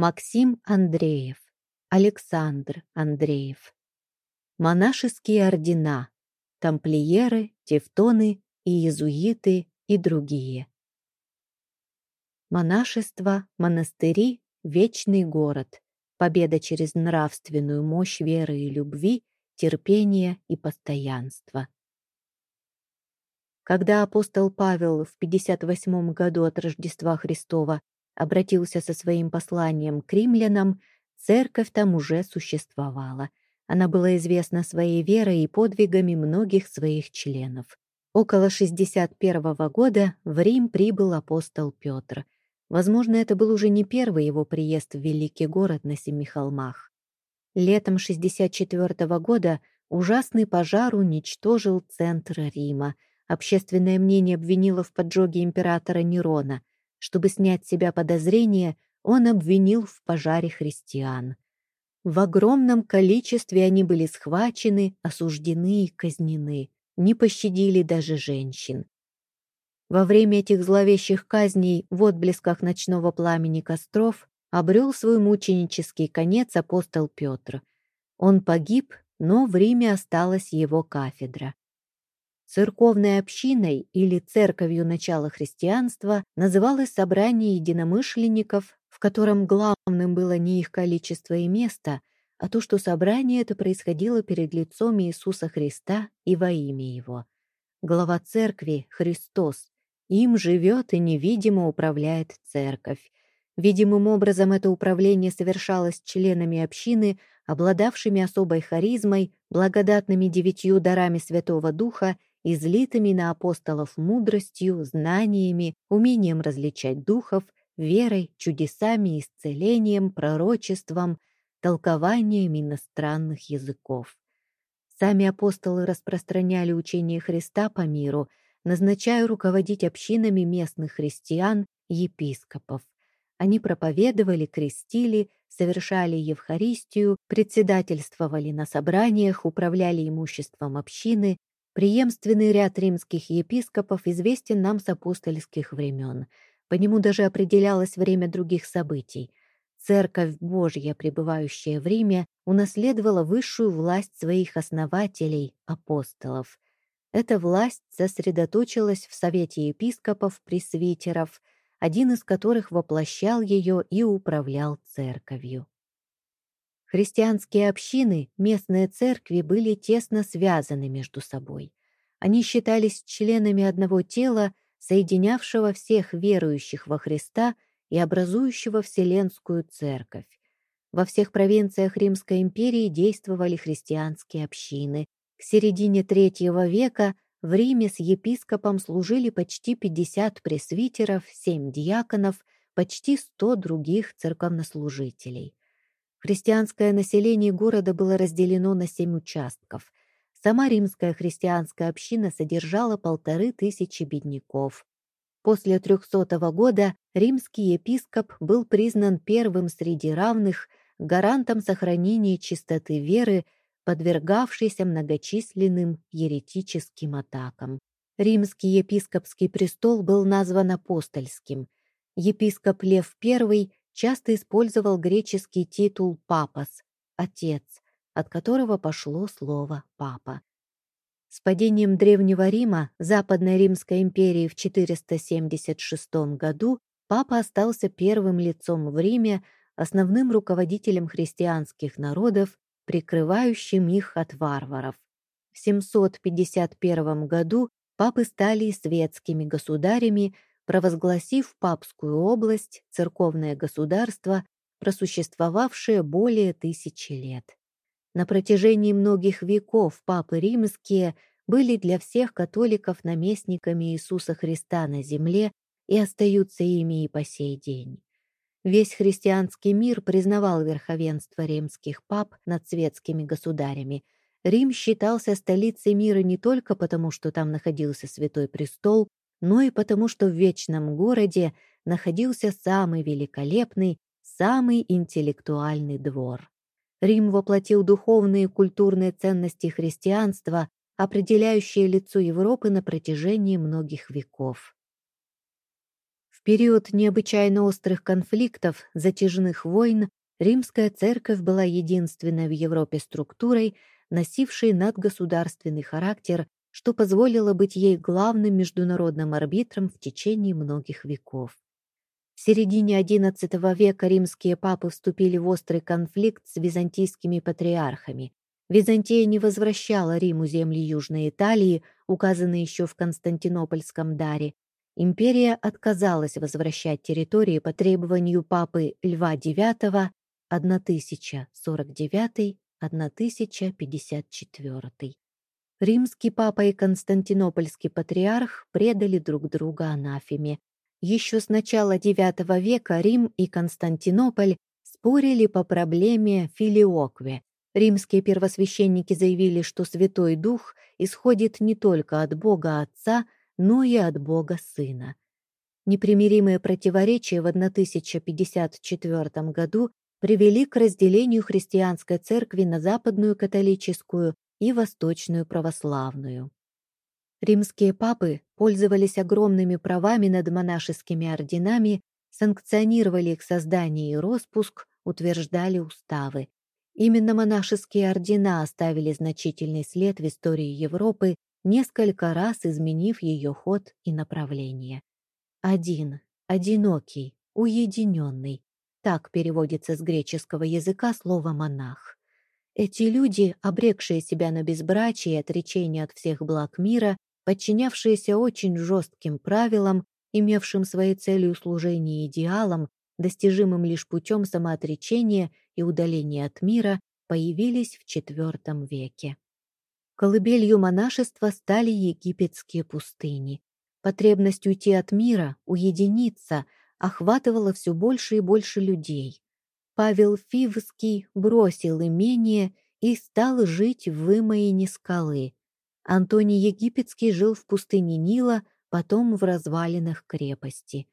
Максим Андреев, Александр Андреев. Монашеские ордена, тамплиеры, тевтоны, иезуиты и другие. Монашество, монастыри, вечный город, победа через нравственную мощь веры и любви, терпения и постоянства. Когда апостол Павел в 58 году от Рождества Христова обратился со своим посланием к римлянам, церковь там уже существовала. Она была известна своей верой и подвигами многих своих членов. Около 61 года в Рим прибыл апостол Петр. Возможно, это был уже не первый его приезд в великий город на Семи холмах. Летом 64 года ужасный пожар уничтожил центр Рима. Общественное мнение обвинило в поджоге императора Нерона. Чтобы снять с себя подозрения, он обвинил в пожаре христиан. В огромном количестве они были схвачены, осуждены и казнены. Не пощадили даже женщин. Во время этих зловещих казней в отблесках ночного пламени костров обрел свой мученический конец апостол Петр. Он погиб, но в Риме осталась его кафедра. Церковной общиной или церковью начала христианства называлось собрание единомышленников, в котором главным было не их количество и место, а то, что собрание это происходило перед лицом Иисуса Христа и во имя Его. Глава церкви — Христос. Им живет и невидимо управляет церковь. Видимым образом это управление совершалось членами общины, обладавшими особой харизмой, благодатными девятью дарами Святого Духа излитыми на апостолов мудростью, знаниями, умением различать духов, верой, чудесами, исцелением, пророчеством, толкованием иностранных языков. Сами апостолы распространяли учение Христа по миру, назначая руководить общинами местных христиан, епископов. Они проповедовали, крестили, совершали Евхаристию, председательствовали на собраниях, управляли имуществом общины, Преемственный ряд римских епископов известен нам с апостольских времен. По нему даже определялось время других событий. Церковь Божья, пребывающая в Риме, унаследовала высшую власть своих основателей, апостолов. Эта власть сосредоточилась в Совете епископов-пресвитеров, один из которых воплощал ее и управлял церковью. Христианские общины, местные церкви были тесно связаны между собой. Они считались членами одного тела, соединявшего всех верующих во Христа и образующего Вселенскую Церковь. Во всех провинциях Римской империи действовали христианские общины. К середине III века в Риме с епископом служили почти 50 пресвитеров, 7 диаконов, почти 100 других церковнослужителей. Христианское население города было разделено на семь участков. Сама римская христианская община содержала полторы тысячи бедняков. После 300 года римский епископ был признан первым среди равных гарантом сохранения чистоты веры, подвергавшейся многочисленным еретическим атакам. Римский епископский престол был назван апостольским. Епископ Лев I часто использовал греческий титул «папас» — «отец», от которого пошло слово «папа». С падением Древнего Рима, Западной Римской империи в 476 году, папа остался первым лицом в Риме, основным руководителем христианских народов, прикрывающим их от варваров. В 751 году папы стали светскими государями, провозгласив папскую область, церковное государство, просуществовавшее более тысячи лет. На протяжении многих веков папы римские были для всех католиков наместниками Иисуса Христа на земле и остаются ими и по сей день. Весь христианский мир признавал верховенство римских пап над светскими государями. Рим считался столицей мира не только потому, что там находился Святой Престол, но и потому, что в вечном городе находился самый великолепный, самый интеллектуальный двор. Рим воплотил духовные и культурные ценности христианства, определяющие лицо Европы на протяжении многих веков. В период необычайно острых конфликтов, затяжных войн, римская церковь была единственной в Европе структурой, носившей надгосударственный характер, что позволило быть ей главным международным арбитром в течение многих веков. В середине XI века римские папы вступили в острый конфликт с византийскими патриархами. Византия не возвращала Риму земли Южной Италии, указанные еще в Константинопольском даре. Империя отказалась возвращать территории по требованию папы Льва IX 1049-1054. Римский папа и Константинопольский патриарх предали друг друга анафеме, еще с начала IX века Рим и Константинополь спорили по проблеме филиокве. Римские первосвященники заявили, что Святой Дух исходит не только от Бога Отца, но и от Бога Сына. Непримиримые противоречия в 1054 году привели к разделению христианской церкви на западную католическую и восточную православную. Римские папы пользовались огромными правами над монашескими орденами, санкционировали их создание и распуск, утверждали уставы. Именно монашеские ордена оставили значительный след в истории Европы, несколько раз изменив ее ход и направление. Один, одинокий, уединенный. Так переводится с греческого языка слово «монах». Эти люди, обрекшие себя на безбрачие и отречение от всех благ мира, подчинявшиеся очень жестким правилам, имевшим своей целью служение идеалам, достижимым лишь путем самоотречения и удаления от мира, появились в IV веке. Колыбелью монашества стали египетские пустыни. Потребность уйти от мира, уединиться, охватывала все больше и больше людей. Павел Фивский бросил имение и стал жить в вымоине скалы, Антоний Египетский жил в пустыне Нила, потом в развалинах крепости.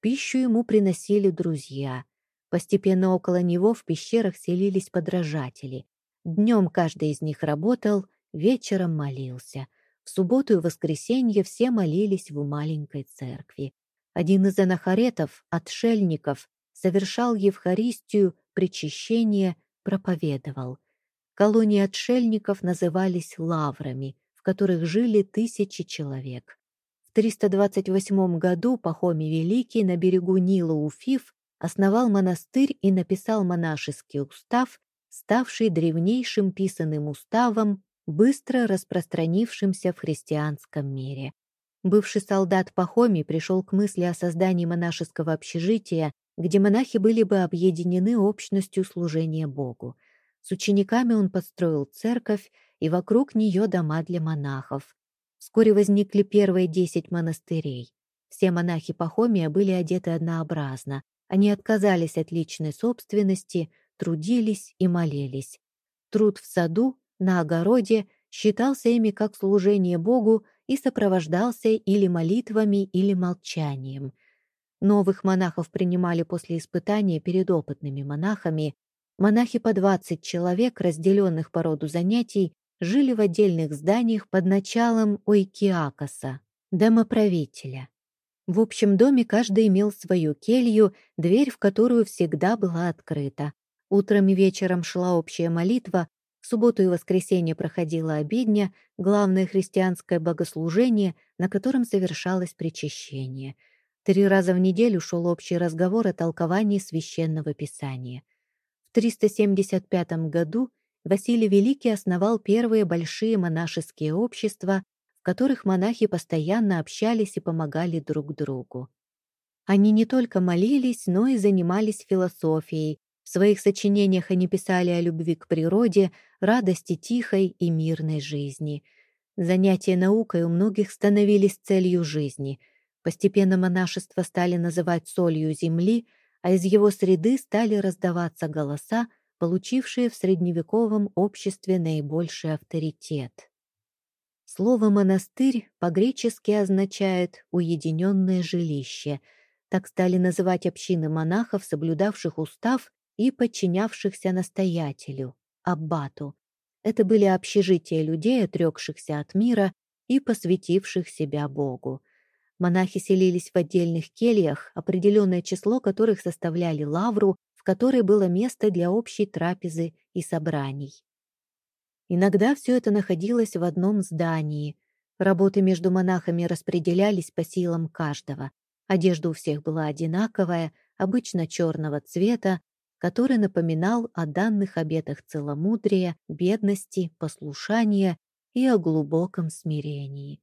Пищу ему приносили друзья. Постепенно около него в пещерах селились подражатели. Днем каждый из них работал, вечером молился. В субботу и воскресенье все молились в маленькой церкви. Один из анахаретов, отшельников, совершал Евхаристию, причащение, проповедовал. Колонии отшельников назывались лаврами которых жили тысячи человек. В 328 году Пахомий Великий на берегу Нила Уфив основал монастырь и написал монашеский устав, ставший древнейшим писанным уставом, быстро распространившимся в христианском мире. Бывший солдат Пахомий пришел к мысли о создании монашеского общежития, где монахи были бы объединены общностью служения Богу. С учениками он построил церковь и вокруг нее дома для монахов. Вскоре возникли первые десять монастырей. Все монахи Пахомия были одеты однообразно. Они отказались от личной собственности, трудились и молились. Труд в саду, на огороде считался ими как служение Богу и сопровождался или молитвами, или молчанием. Новых монахов принимали после испытания перед опытными монахами. Монахи по 20 человек, разделенных по роду занятий, жили в отдельных зданиях под началом Ойкиакоса, домоправителя. В общем доме каждый имел свою келью, дверь в которую всегда была открыта. Утром и вечером шла общая молитва, в субботу и воскресенье проходила обедня, главное христианское богослужение, на котором совершалось причащение. Три раза в неделю шел общий разговор о толковании священного писания. В 375 году Василий Великий основал первые большие монашеские общества, в которых монахи постоянно общались и помогали друг другу. Они не только молились, но и занимались философией. В своих сочинениях они писали о любви к природе, радости тихой и мирной жизни. Занятия наукой у многих становились целью жизни. Постепенно монашество стали называть солью земли, а из его среды стали раздаваться голоса, получившие в средневековом обществе наибольший авторитет. Слово «монастырь» по-гречески означает «уединенное жилище». Так стали называть общины монахов, соблюдавших устав и подчинявшихся настоятелю, аббату. Это были общежития людей, отрекшихся от мира и посвятивших себя Богу. Монахи селились в отдельных кельях, определенное число которых составляли лавру, в которой было место для общей трапезы и собраний. Иногда все это находилось в одном здании. Работы между монахами распределялись по силам каждого. Одежда у всех была одинаковая, обычно черного цвета, который напоминал о данных обетах целомудрия, бедности, послушания и о глубоком смирении.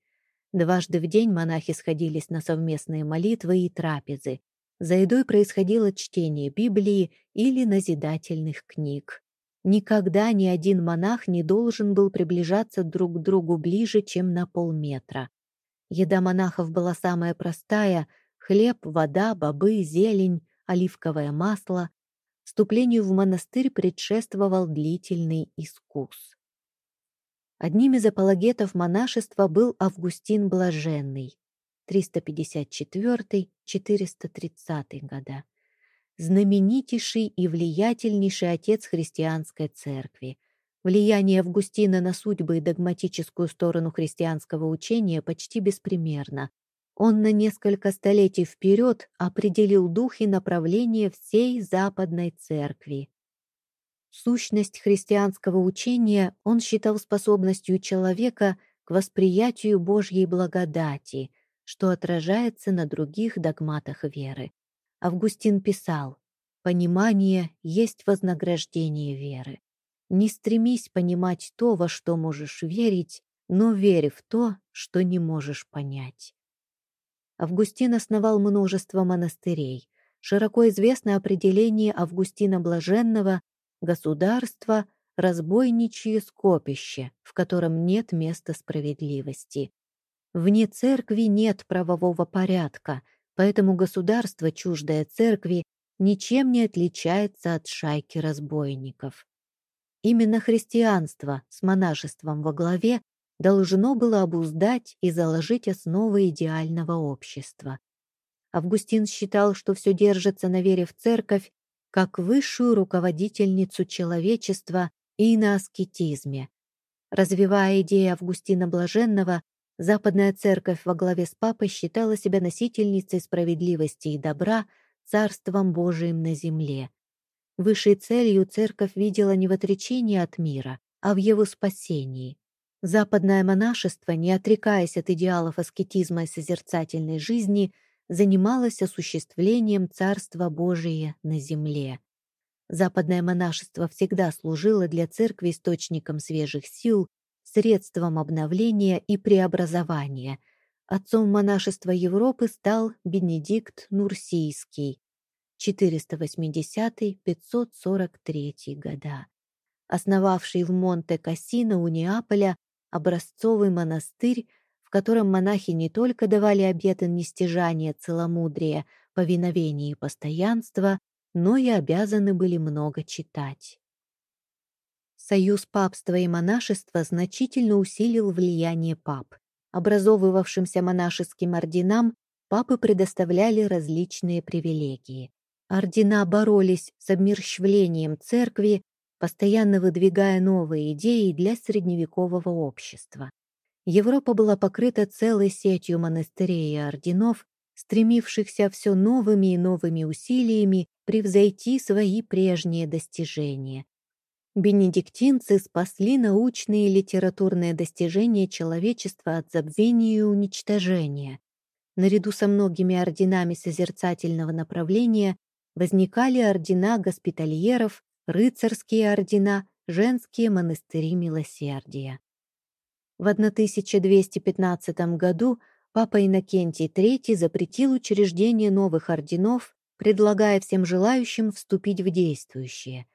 Дважды в день монахи сходились на совместные молитвы и трапезы. За едой происходило чтение Библии или назидательных книг. Никогда ни один монах не должен был приближаться друг к другу ближе, чем на полметра. Еда монахов была самая простая — хлеб, вода, бобы, зелень, оливковое масло. Вступлению в монастырь предшествовал длительный искус. Одним из апологетов монашества был Августин Блаженный, 354-430 года знаменитейший и влиятельнейший отец христианской церкви. Влияние Августина на судьбы и догматическую сторону христианского учения почти беспримерно. Он на несколько столетий вперед определил дух и направление всей Западной Церкви. Сущность христианского учения он считал способностью человека к восприятию Божьей благодати, что отражается на других догматах веры. Августин писал, «Понимание есть вознаграждение веры. Не стремись понимать то, во что можешь верить, но верь в то, что не можешь понять». Августин основал множество монастырей. Широко известно определение Августина Блаженного «государство, разбойничье скопище, в котором нет места справедливости». Вне церкви нет правового порядка, поэтому государство, чуждое церкви, ничем не отличается от шайки разбойников. Именно христианство с монашеством во главе должно было обуздать и заложить основы идеального общества. Августин считал, что все держится на вере в церковь как высшую руководительницу человечества и на аскетизме. Развивая идеи Августина Блаженного, Западная церковь во главе с папой считала себя носительницей справедливости и добра, царством Божиим на земле. Высшей целью церковь видела не в отречении от мира, а в его спасении. Западное монашество, не отрекаясь от идеалов аскетизма и созерцательной жизни, занималось осуществлением Царства Божия на земле. Западное монашество всегда служило для церкви источником свежих сил, средством обновления и преобразования. Отцом монашества Европы стал Бенедикт Нурсийский, 480-543 года, основавший в Монте-Кассино у Неаполя образцовый монастырь, котором монахи не только давали обеты нестяжания, целомудрия, повиновения и постоянства, но и обязаны были много читать. Союз папства и монашества значительно усилил влияние пап. Образовывавшимся монашеским орденам папы предоставляли различные привилегии. Ордена боролись с обмерщвлением церкви, постоянно выдвигая новые идеи для средневекового общества. Европа была покрыта целой сетью монастырей и орденов, стремившихся все новыми и новыми усилиями превзойти свои прежние достижения. Бенедиктинцы спасли научные и литературные достижения человечества от забвения и уничтожения. Наряду со многими орденами созерцательного направления возникали ордена госпитальеров, рыцарские ордена, женские монастыри милосердия. В 1215 году папа Иннокентий III запретил учреждение новых орденов, предлагая всем желающим вступить в действующие.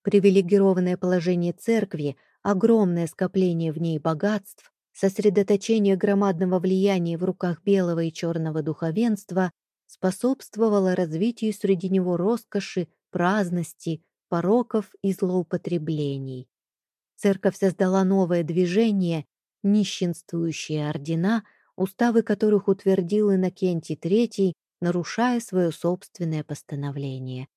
Привилегированное положение церкви, огромное скопление в ней богатств, сосредоточение громадного влияния в руках белого и черного духовенства способствовало развитию среди него роскоши, праздности, пороков и злоупотреблений. Церковь создала новое движение, нищенствующие ордена, уставы которых утвердил Иннокентий III, нарушая свое собственное постановление.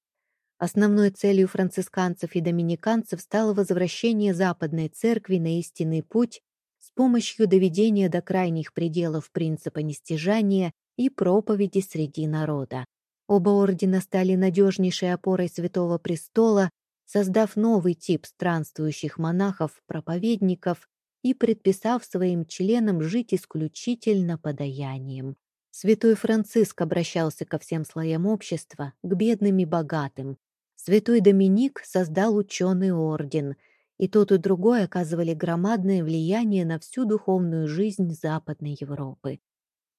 Основной целью францисканцев и доминиканцев стало возвращение Западной Церкви на истинный путь с помощью доведения до крайних пределов принципа нестяжания и проповеди среди народа. Оба ордена стали надежнейшей опорой Святого Престола, создав новый тип странствующих монахов-проповедников и предписав своим членам жить исключительно подаянием. Святой Франциск обращался ко всем слоям общества, к бедным и богатым. Святой Доминик создал ученый орден, и тот и другой оказывали громадное влияние на всю духовную жизнь Западной Европы.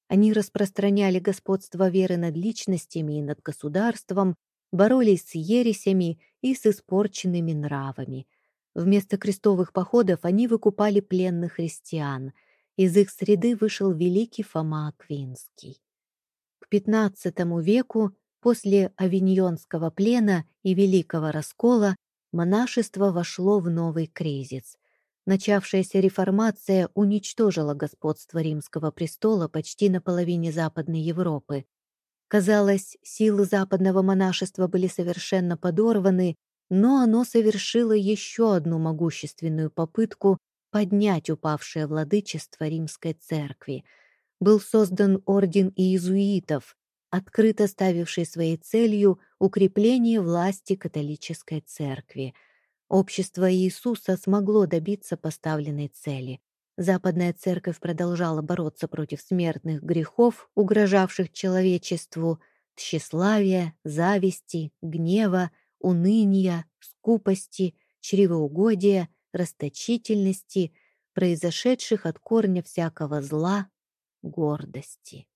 Они распространяли господство веры над личностями и над государством, боролись с ересями и с испорченными нравами. Вместо крестовых походов они выкупали пленных христиан. Из их среды вышел великий Фома Аквинский. К XV веку, после Авиньонского плена и Великого Раскола, монашество вошло в новый кризис. Начавшаяся реформация уничтожила господство римского престола почти на половине Западной Европы. Казалось, силы западного монашества были совершенно подорваны, но оно совершило еще одну могущественную попытку поднять упавшее владычество римской церкви. Был создан орден иезуитов, открыто ставивший своей целью укрепление власти католической церкви – Общество Иисуса смогло добиться поставленной цели. Западная церковь продолжала бороться против смертных грехов, угрожавших человечеству, тщеславия, зависти, гнева, уныния, скупости, чревоугодия, расточительности, произошедших от корня всякого зла, гордости.